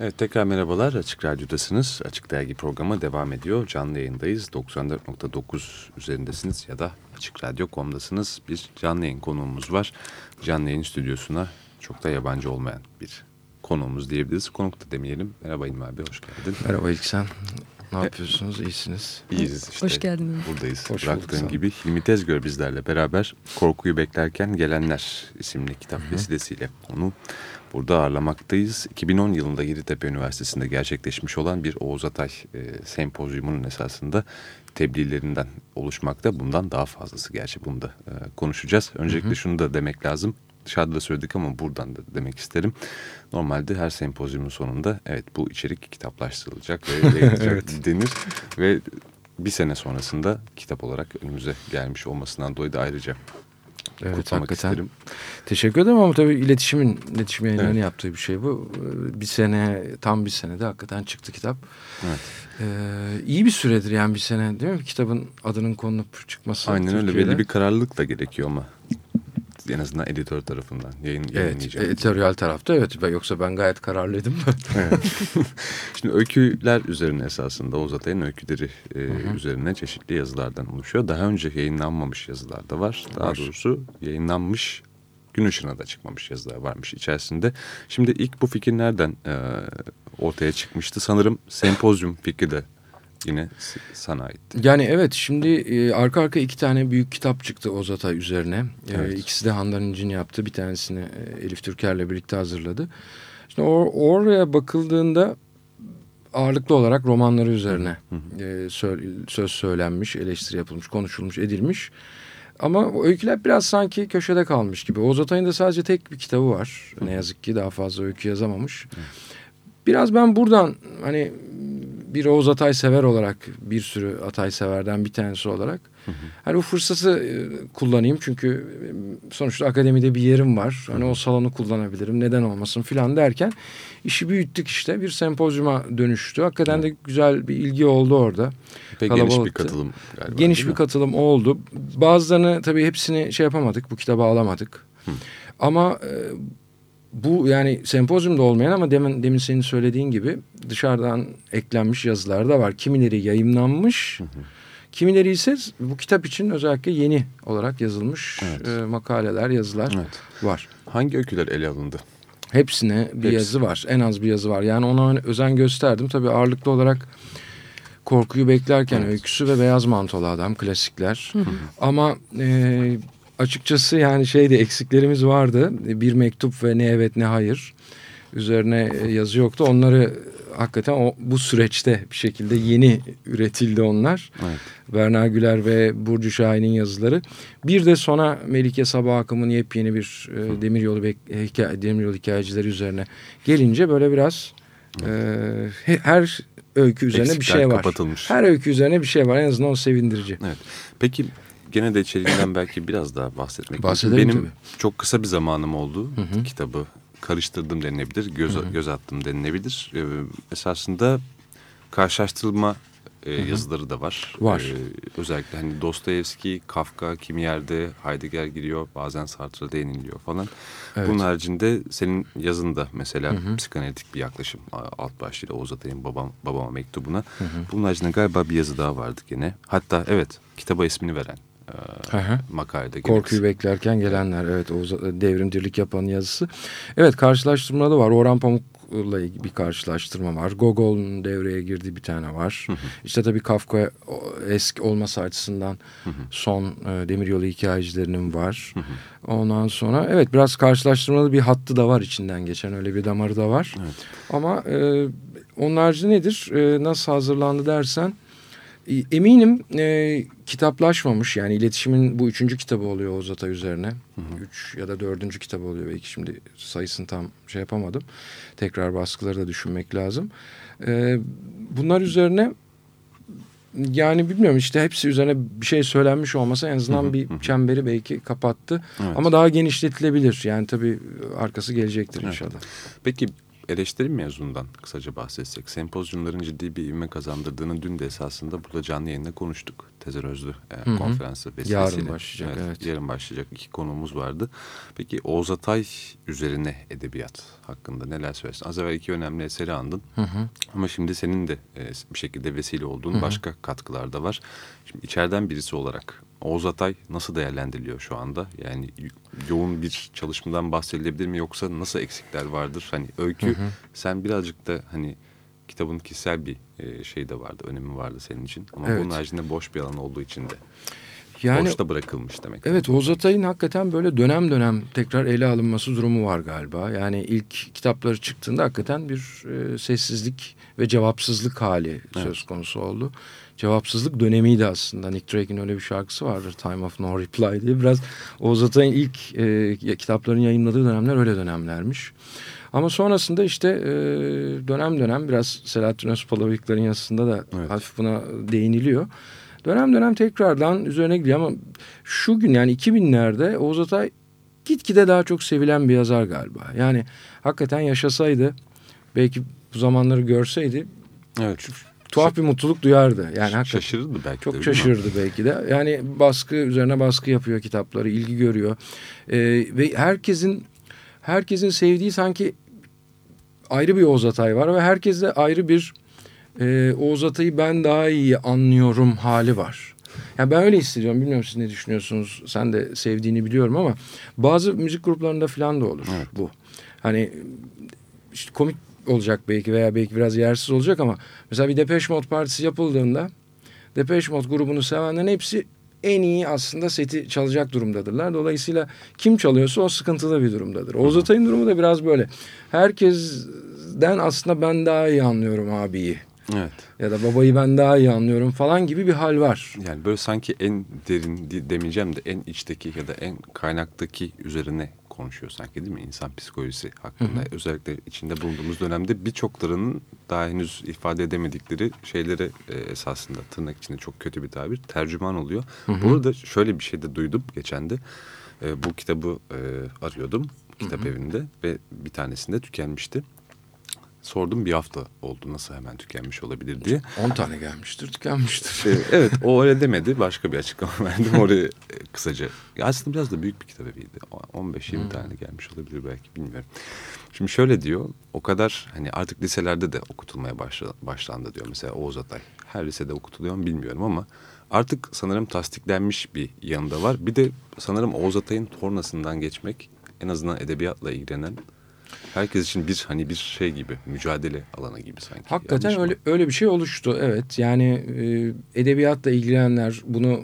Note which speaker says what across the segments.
Speaker 1: Evet tekrar merhabalar Açık Radyo'dasınız. Açık Dergi programı devam ediyor. Canlı yayındayız. 94.9 üzerindesiniz ya da Açık Radyo.com'dasınız. Bir canlı yayın konuğumuz var. Canlı yayın stüdyosuna çok da yabancı olmayan bir konuğumuz diyebiliriz. Konuk da demeyelim. Merhaba İlmi abi hoş geldin.
Speaker 2: Merhaba İlksen. Ne yapıyorsunuz? İyisiniz.
Speaker 1: İyiyiz işte.
Speaker 3: Hoş geldiniz.
Speaker 1: Buradayız.
Speaker 2: Hoş
Speaker 1: Bıraktığın
Speaker 2: bulduk,
Speaker 1: gibi Hilmi Tezgör bizlerle beraber Korkuyu Beklerken Gelenler isimli kitap Hı -hı. vesilesiyle onu burada ağırlamaktayız. 2010 yılında Yeditepe Üniversitesi'nde gerçekleşmiş olan bir Oğuz Atay e, sempozyumunun esasında tebliğlerinden oluşmakta. Bundan daha fazlası gerçi bunu da e, konuşacağız. Öncelikle Hı -hı. şunu da demek lazım dışarıda da söyledik ama buradan da demek isterim. Normalde her sempozyumun sonunda evet bu içerik kitaplaştırılacak ve yayınlanacak evet. denir. Ve bir sene sonrasında kitap olarak önümüze gelmiş olmasından dolayı da ayrıca
Speaker 2: Evet, kutlamak hakikaten. isterim. Teşekkür ederim ama tabii iletişimin, iletişim yayınlarının evet. yaptığı bir şey bu. Bir sene, tam bir senede hakikaten çıktı kitap. Evet. Ee, iyi bir süredir yani bir sene değil mi? Kitabın adının konulup çıkması.
Speaker 1: Aynen Türkiye'de. öyle. Belli bir kararlılık da gerekiyor ama en azından editör tarafından yayın,
Speaker 2: evet, editoryal tarafta evet. Yoksa ben gayet kararlıydım.
Speaker 1: evet. Şimdi öyküler üzerine esasında Oğuz Atay'ın öyküleri e, Hı -hı. üzerine çeşitli yazılardan oluşuyor. Daha önce yayınlanmamış yazılar da var. Daha var. doğrusu yayınlanmış gün ışığına da çıkmamış yazılar varmış içerisinde. Şimdi ilk bu fikir nereden e, ortaya çıkmıştı? Sanırım sempozyum fikri de yine sana ait.
Speaker 2: Yani evet şimdi e, arka arka iki tane büyük kitap çıktı Ozatay üzerine. E, evet. E, ikisi de Handan İnci'nin yaptı. Bir tanesini e, Elif Türker'le birlikte hazırladı. Şimdi or oraya bakıldığında ağırlıklı olarak romanları üzerine e, sö söz söylenmiş, eleştiri yapılmış, konuşulmuş, edilmiş. Ama o öyküler biraz sanki köşede kalmış gibi. Oğuz Atay'ın da sadece tek bir kitabı var. Ne yazık ki daha fazla öykü yazamamış. Biraz ben buradan hani bir Oğuz Atay sever olarak bir sürü Atay severden bir tanesi olarak hı hı. hani bu fırsatı e, kullanayım çünkü e, sonuçta akademide bir yerim var. Hani o salonu kullanabilirim neden olmasın filan derken işi büyüttük işte bir sempozyuma dönüştü. Hakikaten de güzel bir ilgi oldu orada.
Speaker 1: Pek geniş bir katılım galiba.
Speaker 2: Geniş bir katılım oldu. Bazılarını tabii hepsini şey yapamadık bu kitaba alamadık. Hı. Ama e, bu yani sempozyumda olmayan ama demin, demin senin söylediğin gibi dışarıdan eklenmiş yazılar da var. Kimileri hı hı. kimileri ise bu kitap için özellikle yeni olarak yazılmış evet. e, makaleler, yazılar evet. var.
Speaker 1: Hangi öyküler ele alındı?
Speaker 2: Hepsine bir Hepsi. yazı var. En az bir yazı var. Yani ona özen gösterdim. Tabii ağırlıklı olarak Korkuyu Beklerken evet. öyküsü ve Beyaz Mantolu Adam klasikler. Hı hı. Ama e, açıkçası yani şeyde eksiklerimiz vardı. Bir mektup ve ne evet ne hayır üzerine e, yazı yoktu. Onları hakikaten o, bu süreçte bir şekilde yeni üretildi onlar. Evet. Berna Güler ve Burcu Şahin'in yazıları. Bir de sona Melike Sabah Akım'ın yepyeni bir e, demiryolu, hikaye, demiryolu hikayecileri üzerine gelince böyle biraz e, her öykü üzerine Eksikler bir şey var. Kapatılmış. Her öykü üzerine bir şey var. En azından o sevindirici.
Speaker 1: Evet. Peki gene de içeriğinden belki biraz daha bahsetmek
Speaker 2: Bahsedelim
Speaker 1: Benim
Speaker 2: tabii.
Speaker 1: çok kısa bir zamanım oldu hı hı. kitabı karıştırdım denilebilir, göz, hı hı. göz attım denilebilir. Ee, esasında karşılaştırılma e, yazıları da var.
Speaker 2: Var. Ee,
Speaker 1: özellikle hani Dostoyevski, Kafka kimi yerde Heidegger giriyor, bazen Sartre değiniliyor falan. Evet. Bunun haricinde senin yazında mesela hı hı. psikanalitik bir yaklaşım alt başlığıyla Oğuz Atay'ın babam, babama mektubuna. Hı hı. Bunun haricinde galiba bir yazı daha vardı gene. Hatta evet kitaba ismini veren e, makalede.
Speaker 2: Korkuyu beklerken gelenler evet o devrimcilik yapan yazısı. Evet karşılaştırmalı var. Orhan Pamuk'la bir karşılaştırma var. Gogol'un devreye girdiği bir tane var. Hı hı. İşte tabii Kafka eski olması açısından hı hı. son e, demiryolu hikayecilerinin var. Hı hı. Ondan sonra evet biraz karşılaştırmalı bir hattı da var içinden geçen öyle bir damarı da var. Evet. Ama e, onun haricinde nedir? E, nasıl hazırlandı dersen eminim e, kitaplaşmamış yani iletişimin bu üçüncü kitabı oluyor Oğuz Atay üzerine. Hı hı. Üç ya da dördüncü kitabı oluyor belki şimdi sayısını tam şey yapamadım. Tekrar baskıları da düşünmek lazım. E, bunlar üzerine yani bilmiyorum işte hepsi üzerine bir şey söylenmiş olmasa en azından hı hı, bir hı. çemberi belki kapattı. Evet. Ama daha genişletilebilir yani tabii arkası gelecektir evet. inşallah.
Speaker 1: Peki eleştiri mezunundan kısaca bahsetsek. Sempozyumların ciddi bir ivme kazandırdığını dün de esasında burada canlı yayında konuştuk. Tezer Özlü e, konferansı vesilesiyle.
Speaker 2: Yarın başlayacak evet, evet.
Speaker 1: Yarın başlayacak iki konumuz vardı. Peki Oğuz Atay üzerine edebiyat hakkında neler söylersin? Az evvel iki önemli eseri andın. Hı hı. Ama şimdi senin de e, bir şekilde vesile olduğun hı hı. başka katkılar da var. Şimdi içeriden birisi olarak Oğuz Atay nasıl değerlendiriliyor şu anda? Yani yoğun bir çalışmadan bahsedilebilir mi yoksa nasıl eksikler vardır? Hani öykü hı hı. sen birazcık da hani kitabın kişisel bir şey de vardı, önemi vardı senin için. Ama evet. bunun haricinde boş bir alan olduğu için de yani, boşta bırakılmış demek.
Speaker 2: Evet Oğuz Atay'ın hakikaten böyle dönem dönem tekrar ele alınması durumu var galiba. Yani ilk kitapları çıktığında hakikaten bir e, sessizlik ve cevapsızlık hali evet. söz konusu oldu cevapsızlık dönemiydi aslında. Nick Drake'in öyle bir şarkısı vardır Time of No Reply diye. Biraz Oğuz Atay'ın ilk e, kitaplarını yayınladığı dönemler öyle dönemlermiş. Ama sonrasında işte e, dönem dönem biraz Selahattin Özpalavic'lerin yazısında da evet. hafif buna değiniliyor. Dönem dönem tekrardan üzerine gidiyor ama şu gün yani 2000'lerde Oğuz Atay gitgide daha çok sevilen bir yazar galiba. Yani hakikaten yaşasaydı belki bu zamanları görseydi
Speaker 1: evet
Speaker 2: tuhaf bir mutluluk duyardı. Yani
Speaker 1: şaşırırdı belki.
Speaker 2: Çok de, şaşırdı belki de. Yani baskı üzerine baskı yapıyor kitapları, ilgi görüyor. Ee, ve herkesin herkesin sevdiği sanki ayrı bir Oğuz Atay var ve herkeste ayrı bir e, Oğuz Atay'ı ben daha iyi anlıyorum hali var. Yani ben öyle hissediyorum. Bilmiyorum siz ne düşünüyorsunuz. Sen de sevdiğini biliyorum ama bazı müzik gruplarında falan da olur evet. bu. Hani işte komik olacak belki veya belki biraz yersiz olacak ama mesela bir Depeche Mode partisi yapıldığında Depeche Mode grubunu sevenlerin hepsi en iyi aslında seti çalacak durumdadırlar. Dolayısıyla kim çalıyorsa o sıkıntılı bir durumdadır. Oğuz Atay'ın durumu da biraz böyle. Herkesten aslında ben daha iyi anlıyorum abiyi.
Speaker 1: Evet.
Speaker 2: Ya da babayı ben daha iyi anlıyorum falan gibi bir hal var.
Speaker 1: Yani böyle sanki en derin demeyeceğim de en içteki ya da en kaynaktaki üzerine konuşuyor sanki değil mi? İnsan psikolojisi hakkında. Hı hı. Özellikle içinde bulunduğumuz dönemde birçoklarının daha henüz ifade edemedikleri şeyleri e, esasında tırnak içinde çok kötü bir tabir tercüman oluyor. Hı hı. Bu arada şöyle bir şey de duydum geçen de. E, bu kitabı e, arıyordum kitap hı hı. evinde ve bir tanesinde tükenmişti. Sordum bir hafta oldu nasıl hemen tükenmiş olabilir diye.
Speaker 2: 10 tane gelmiştir tükenmiştir.
Speaker 1: Evet o öyle demedi başka bir açıklama verdim oraya e, kısaca. Aslında biraz da büyük bir kitap eviydi. 15-20 hmm. tane gelmiş olabilir belki bilmiyorum. Şimdi şöyle diyor o kadar hani artık liselerde de okutulmaya başlandı diyor. Mesela Oğuz Atay her lisede okutuluyor mu bilmiyorum ama artık sanırım tasdiklenmiş bir yanında var. Bir de sanırım Oğuz Atay'ın tornasından geçmek en azından edebiyatla ilgilenen herkes için bir hani bir şey gibi mücadele alanı gibi sanki.
Speaker 2: Hakikaten Yanlış öyle mı? öyle bir şey oluştu. Evet. Yani e, edebiyatla ilgilenenler bunu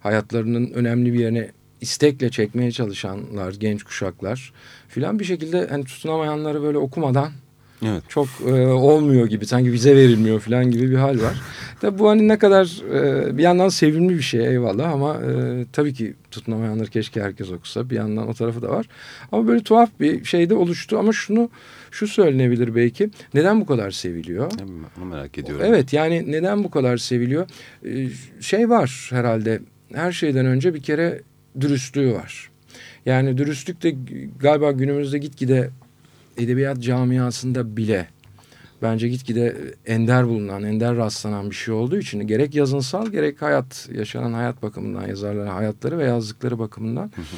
Speaker 2: hayatlarının önemli bir yerine istekle çekmeye çalışanlar, genç kuşaklar filan bir şekilde hani tutunamayanları böyle okumadan Evet. Çok e, olmuyor gibi sanki vize verilmiyor falan gibi bir hal var. Tabii bu hani ne kadar e, bir yandan sevimli bir şey eyvallah ama e, tabii ki tutunamayanları keşke herkes okusa bir yandan o tarafı da var. Ama böyle tuhaf bir şey de oluştu ama şunu şu söylenebilir belki neden bu kadar seviliyor?
Speaker 1: Onu merak ediyorum.
Speaker 2: Evet yani neden bu kadar seviliyor? E, şey var herhalde her şeyden önce bir kere dürüstlüğü var. Yani dürüstlük de galiba günümüzde gitgide edebiyat camiasında bile bence gitgide ender bulunan, ender rastlanan bir şey olduğu için gerek yazınsal gerek hayat, yaşanan hayat bakımından, yazarların hayatları ve yazdıkları bakımından hı hı.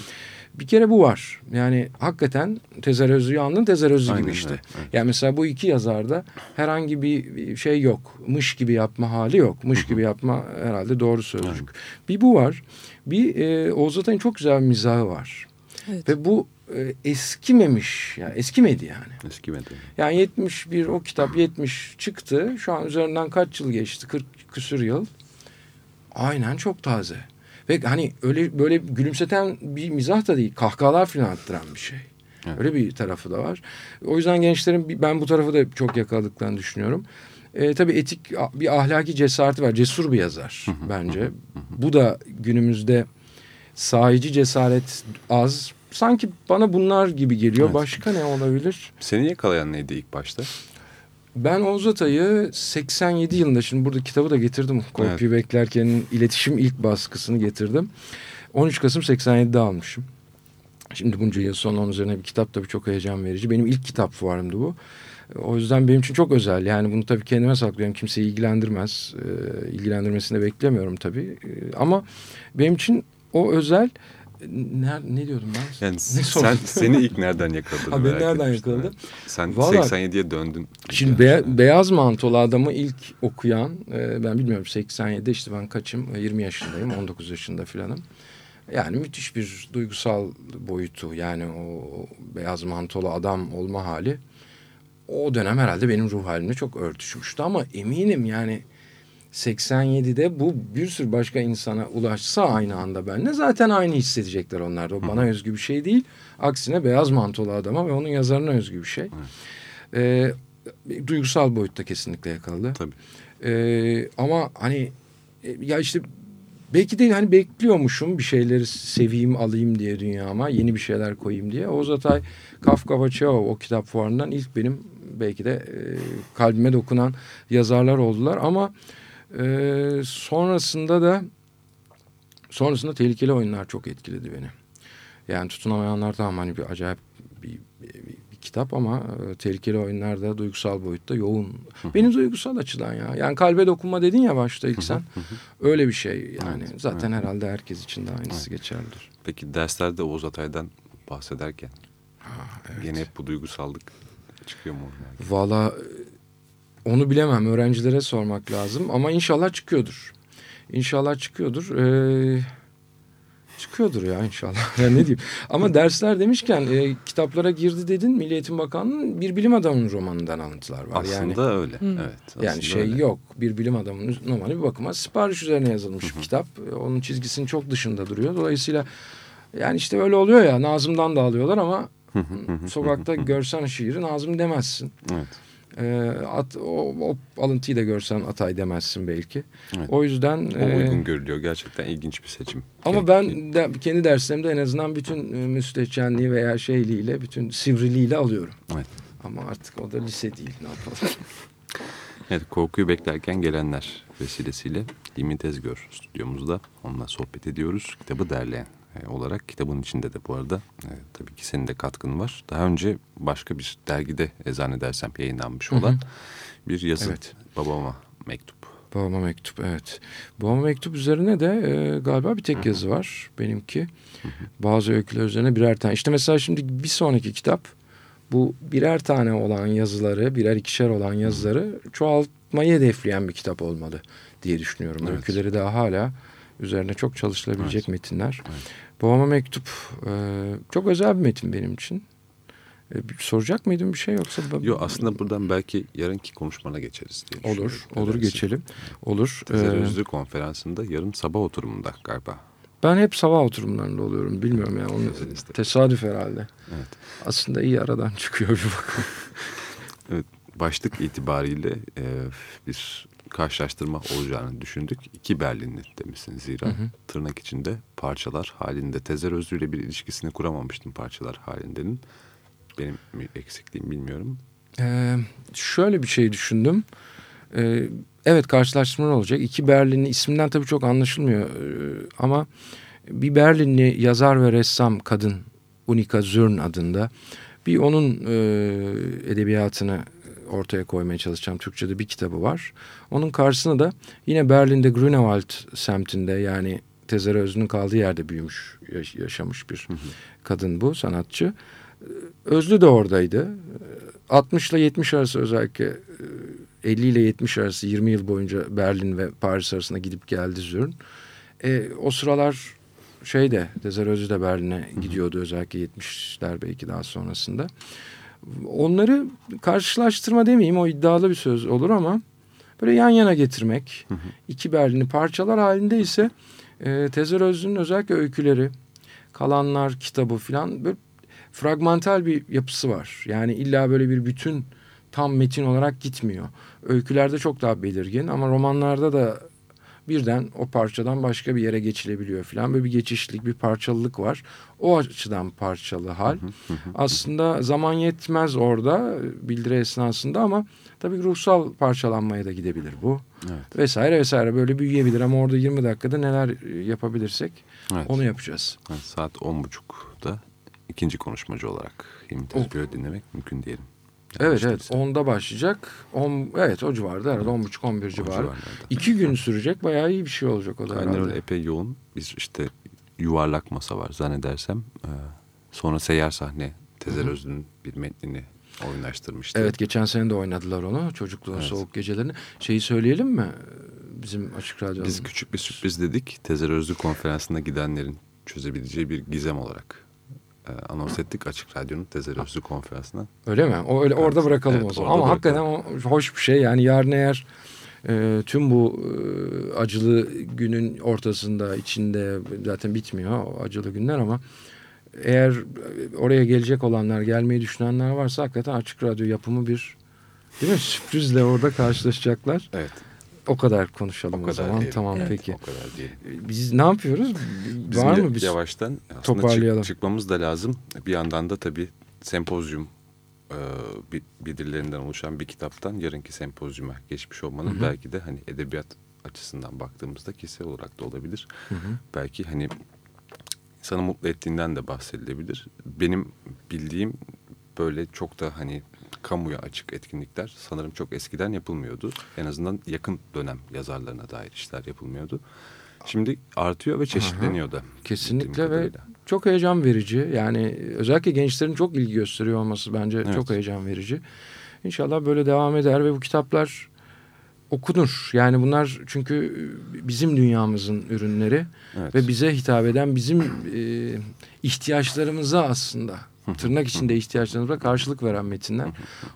Speaker 2: bir kere bu var. Yani hakikaten Tezer Özlü'yü andın Tezer Özlü gibi işte. Evet. Yani mesela bu iki yazarda herhangi bir şey yok. Mış gibi yapma hali yok. Mış hı. gibi yapma herhalde doğru sözcük. Evet. Bir bu var. Bir e, Oğuz Atay'ın çok güzel bir mizahı var. Evet. Ve bu e, eskimemiş. Yani eskimedi yani.
Speaker 1: Eskimedi.
Speaker 2: Yani 71 o kitap 70 çıktı. Şu an üzerinden kaç yıl geçti? 40 küsür yıl. Aynen çok taze. Ve hani öyle böyle gülümseten bir mizah da değil. Kahkahalar falan attıran bir şey. Evet. Öyle bir tarafı da var. O yüzden gençlerin ben bu tarafı da çok yakaladıklarını düşünüyorum. E, tabii etik bir ahlaki cesareti var. Cesur bir yazar bence. Bu da günümüzde sahici cesaret az sanki bana bunlar gibi geliyor. Evet. Başka ne olabilir?
Speaker 1: Seni yakalayan neydi ilk başta?
Speaker 2: Ben Oğuz Atay'ı 87 yılında şimdi burada kitabı da getirdim. Kopya evet. beklerken iletişim ilk baskısını getirdim. 13 Kasım 87'de almışım. Şimdi bunca yıl sonra onun üzerine bir kitap tabii çok heyecan verici. Benim ilk kitap fuarımdı bu. O yüzden benim için çok özel. Yani bunu tabii kendime saklıyorum. Kimseyi ilgilendirmez. E, ilgilendirmesini de beklemiyorum tabii. E, ama benim için o özel ne, ne diyordum ben?
Speaker 1: Yani ne sen, seni ilk nereden yakaladın?
Speaker 2: Ha, beni nereden yakaladı?
Speaker 1: Sen Vallahi, 87'ye döndün.
Speaker 2: Şimdi be, Beyaz Mantolu Adamı ilk okuyan, e, ben bilmiyorum 87'de işte ben kaçım? 20 yaşındayım, 19 yaşında filanım. Yani müthiş bir duygusal boyutu. Yani o beyaz mantolu adam olma hali o dönem herhalde benim ruh halimle çok örtüşmüştü. Ama eminim yani 87'de bu bir sürü başka insana ulaşsa aynı anda benle zaten aynı hissedecekler onlar da. O bana özgü bir şey değil. Aksine beyaz mantolu adama ve onun yazarına özgü bir şey. Ee, duygusal boyutta kesinlikle yakaladı.
Speaker 1: Tabii.
Speaker 2: Ee, ama hani e, ya işte belki de hani bekliyormuşum bir şeyleri seveyim alayım diye dünyama yeni bir şeyler koyayım diye. Oğuz Atay Kafka Paçao o kitap fuarından ilk benim belki de e, kalbime dokunan yazarlar oldular ama e, sonrasında da sonrasında tehlikeli oyunlar çok etkiledi beni. Yani tutunamayanlar tamam hani bir acayip bir, bir, bir kitap ama e, tehlikeli oyunlarda duygusal boyutta yoğun. Benim duygusal açıdan ya. Yani kalbe dokunma dedin ya başta ilk sen. Öyle bir şey yani. Evet, Zaten evet. herhalde herkes için de aynısı evet. geçerlidir.
Speaker 1: Peki derslerde Oğuz Atay'dan bahsederken ha, evet. gene hep bu duygusallık çıkıyor mu?
Speaker 2: Valla onu bilemem. Öğrencilere sormak lazım. Ama inşallah çıkıyordur. İnşallah çıkıyordur. Ee, çıkıyordur ya inşallah. yani ne diyeyim. Ama dersler demişken e, kitaplara girdi dedin. Milli Eğitim Bakanlığı'nın bir bilim adamının romanından alıntılar var.
Speaker 1: Aslında
Speaker 2: yani,
Speaker 1: öyle. Hı. Evet. Aslında
Speaker 2: yani şey öyle. yok. Bir bilim adamının romanı bir bakıma sipariş üzerine yazılmış bir kitap. Onun çizgisinin çok dışında duruyor. Dolayısıyla yani işte öyle oluyor ya. Nazım'dan da alıyorlar ama sokakta görsen şiiri Nazım demezsin.
Speaker 1: Evet.
Speaker 2: E, at, o, o alıntıyı da görsen Atay demezsin belki. Evet. O yüzden...
Speaker 1: O e, uygun görülüyor. Gerçekten ilginç bir seçim.
Speaker 2: Ama ben de, kendi derslerimde en azından bütün e, müstehcenliği veya şeyliğiyle, bütün sivriliğiyle alıyorum.
Speaker 1: Evet.
Speaker 2: Ama artık o da lise değil. Ne yapalım?
Speaker 1: evet, korkuyu beklerken gelenler vesilesiyle Limin Tezgör stüdyomuzda. Onunla sohbet ediyoruz. Kitabı derleyen e, olarak kitabın içinde de bu arada e, tabii ki senin de katkın var. Daha önce başka bir dergide e, zannedersem yayınlanmış olan hı hı. bir yazı. Evet. Babama mektup.
Speaker 2: Babama mektup evet. Babama mektup üzerine de e, galiba bir tek hı hı. yazı var benimki. Hı hı. Bazı öyküler üzerine birer tane. İşte mesela şimdi bir sonraki kitap bu birer tane olan yazıları, birer ikişer olan yazıları çoğaltmayı hedefleyen bir kitap olmalı diye düşünüyorum. Evet. Öyküleri daha hala üzerine çok çalışılabilecek evet. metinler. Evet. Babama mektup e, çok özel bir metin benim için. E, soracak mıydım bir şey yoksa?
Speaker 1: Yok aslında buradan belki yarınki konuşmana geçeriz diye
Speaker 2: Olur, olur geçelim. Olur.
Speaker 1: Tezer ee, Özlü konferansında yarın sabah oturumunda galiba.
Speaker 2: Ben hep sabah oturumlarında oluyorum. Bilmiyorum ya. Onu tesadüf herhalde.
Speaker 1: Evet.
Speaker 2: Aslında iyi aradan çıkıyor bir bakın.
Speaker 1: evet. Başlık itibariyle e, bir karşılaştırma olacağını düşündük. İki Berlinli demişsin zira. Hı hı. Tırnak içinde parçalar halinde. Tezer Özlü ile bir ilişkisini kuramamıştım parçalar halindenin. Benim eksikliğim bilmiyorum.
Speaker 2: Ee, şöyle bir şey düşündüm. Ee, evet karşılaştırma olacak. İki Berlinli isminden tabii çok anlaşılmıyor. Ee, ama bir Berlinli yazar ve ressam kadın Unika Zürn adında bir onun e, edebiyatını ortaya koymaya çalışacağım. Türkçe'de bir kitabı var. Onun karşısına da yine Berlin'de Grünewald semtinde yani Tezer Özlü'nün kaldığı yerde büyümüş, yaşamış bir kadın bu sanatçı. Özlü de oradaydı. 60 ile 70 arası özellikle 50 ile 70 arası 20 yıl boyunca Berlin ve Paris arasında gidip geldi Zürn. E, o sıralar şey de Tezer Özlü de Berlin'e gidiyordu özellikle 70'ler belki daha sonrasında onları karşılaştırma demeyeyim o iddialı bir söz olur ama böyle yan yana getirmek hı hı. iki Berlin'i parçalar halinde ise e, Tezer Özlü'nün özellikle öyküleri kalanlar kitabı filan böyle fragmental bir yapısı var. Yani illa böyle bir bütün tam metin olarak gitmiyor. Öykülerde çok daha belirgin ama romanlarda da birden o parçadan başka bir yere geçilebiliyor falan. Böyle bir geçişlik, bir parçalılık var. O açıdan parçalı hal. Aslında zaman yetmez orada bildiri esnasında ama tabii ruhsal parçalanmaya da gidebilir bu. Evet. Vesaire vesaire böyle büyüyebilir ama orada 20 dakikada neler yapabilirsek evet. onu yapacağız.
Speaker 1: Evet, saat 10.30'da ikinci konuşmacı olarak Hilmi Tezgör'ü dinlemek mümkün diyelim.
Speaker 2: Evet evet 10'da başlayacak. 10, evet o civarda herhalde 10.30-11 civarı. İki gün sürecek bayağı iyi bir şey olacak o da
Speaker 1: Kaynar
Speaker 2: herhalde.
Speaker 1: epey yoğun. Biz işte yuvarlak masa var zannedersem. Ee, sonra seyyar sahne Tezer Özlü'nün bir metnini oynaştırmıştı.
Speaker 2: Evet geçen sene de oynadılar onu çocukluğun
Speaker 1: Evet.
Speaker 2: soğuk gecelerini. Şeyi söyleyelim mi? Bizim Açık Radyo'nun.
Speaker 1: Biz küçük bir sürpriz dedik. Tezer Özlü konferansına gidenlerin çözebileceği bir gizem olarak e, anons ettik Açık Radyo'nun Tezer Özlü konferansına.
Speaker 2: Öyle mi? O öyle
Speaker 1: Evet,
Speaker 2: orada bırakalım
Speaker 1: evet,
Speaker 2: o zaman. Ama hakikaten o hoş bir şey. Yani yarın eğer e, tüm bu e, acılı günün ortasında içinde zaten bitmiyor o acılı günler ama eğer oraya gelecek olanlar, gelmeyi düşünenler varsa hakikaten Açık Radyo yapımı bir değil mi? Sürprizle orada karşılaşacaklar.
Speaker 1: Evet.
Speaker 2: O kadar konuşalım
Speaker 1: O
Speaker 2: o,
Speaker 1: kadar
Speaker 2: zaman.
Speaker 1: diyelim.
Speaker 2: Tamam
Speaker 1: Evet,
Speaker 2: peki.
Speaker 1: O kadar diyelim.
Speaker 2: Biz ne yapıyoruz?
Speaker 1: Bizim
Speaker 2: Var mı biz?
Speaker 1: yavaştan aslında
Speaker 2: toparlayalım.
Speaker 1: çık- çıkmamız da lazım. Bir yandan da tabii sempozyum e, bi- bildirilerinden oluşan bir kitaptan yarınki sempozyuma geçmiş olmanın
Speaker 2: Hı hı.
Speaker 1: belki de hani edebiyat açısından baktığımızda kişisel olarak da olabilir.
Speaker 2: Hı hı.
Speaker 1: Belki hani insanı mutlu ettiğinden de bahsedilebilir. Benim bildiğim böyle çok da hani kamuya açık etkinlikler sanırım çok eskiden yapılmıyordu. En azından yakın dönem yazarlarına dair işler yapılmıyordu. Şimdi artıyor ve çeşitleniyor da.
Speaker 2: Kesinlikle ve çok heyecan verici. Yani özellikle gençlerin çok ilgi gösteriyor olması bence
Speaker 1: Evet.
Speaker 2: çok heyecan verici. İnşallah böyle devam eder ve bu kitaplar okunur. Yani bunlar çünkü bizim dünyamızın ürünleri
Speaker 1: Evet.
Speaker 2: ve bize hitap eden bizim e, ihtiyaçlarımıza aslında tırnak içinde ihtiyaçlarımıza karşılık veren metinler.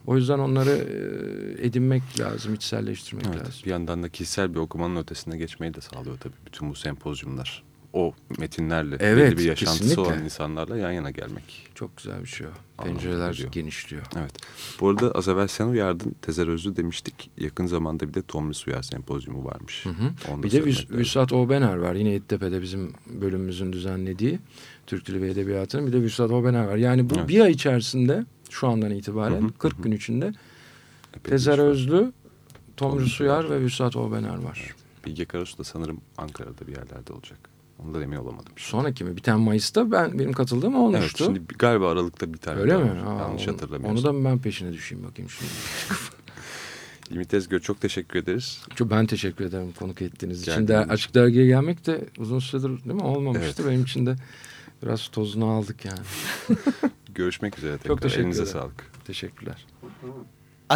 Speaker 2: O yüzden onları e, edinmek lazım, içselleştirmek
Speaker 1: Evet,
Speaker 2: lazım.
Speaker 1: bir yandan da kişisel bir okumanın ötesine geçmeyi de sağlıyor tabii bütün bu sempozyumlar. O metinlerle
Speaker 2: Evet,
Speaker 1: belli bir yaşantısı
Speaker 2: kesinlikle.
Speaker 1: olan insanlarla yan yana gelmek.
Speaker 2: Çok güzel bir şey o. Pencereler genişliyor.
Speaker 1: Evet. Bu arada az evvel sen uyardın. Tezer Özlü demiştik. Yakın zamanda bir de Tomris Uyar sempozyumu varmış.
Speaker 2: Hı hı.
Speaker 1: Onu
Speaker 2: Bir de Vüs-. Vüsat Obener var. Yine Yeditepe'de bizim bölümümüzün düzenlediği Türk Dili ve Edebiyatı'nın bir de Vüsat Obener var. Yani bu
Speaker 1: Evet.
Speaker 2: bir ay içerisinde şu andan itibaren
Speaker 1: Hı hı,
Speaker 2: 40 gün içinde
Speaker 1: Epey
Speaker 2: Tezer. Özlü, Tomris
Speaker 1: Tomris
Speaker 2: Uyar
Speaker 1: Uyar.
Speaker 2: ve Vüsat Obener var.
Speaker 1: Bilge Karasu da sanırım Ankara'da bir yerlerde olacak. Ondan emin olamadım.
Speaker 2: Sonraki mi? Biten Mayıs'ta ben benim katıldığım
Speaker 1: Evet,
Speaker 2: olmuştu.
Speaker 1: şimdi galiba Aralık'ta bir tane
Speaker 2: Öyle mi? Aa,
Speaker 1: Yanlış
Speaker 2: onu-
Speaker 1: hatırlamıyorsam.
Speaker 2: Onu da ben peşine düşeyim bakayım şimdi.
Speaker 1: Ümit Ezgör çok teşekkür ederiz.
Speaker 2: Çok ben teşekkür ederim konuk ettiğiniz için.
Speaker 1: Geldiğiniz
Speaker 2: De,
Speaker 1: için.
Speaker 2: açık dergiye gelmek de uzun süredir değil mi olmamıştı.
Speaker 1: Evet.
Speaker 2: Benim için de biraz tozunu aldık yani.
Speaker 1: Görüşmek üzere tekrar.
Speaker 2: teşekkür
Speaker 1: Elinize
Speaker 2: ederim.
Speaker 1: sağlık.
Speaker 2: Teşekkürler.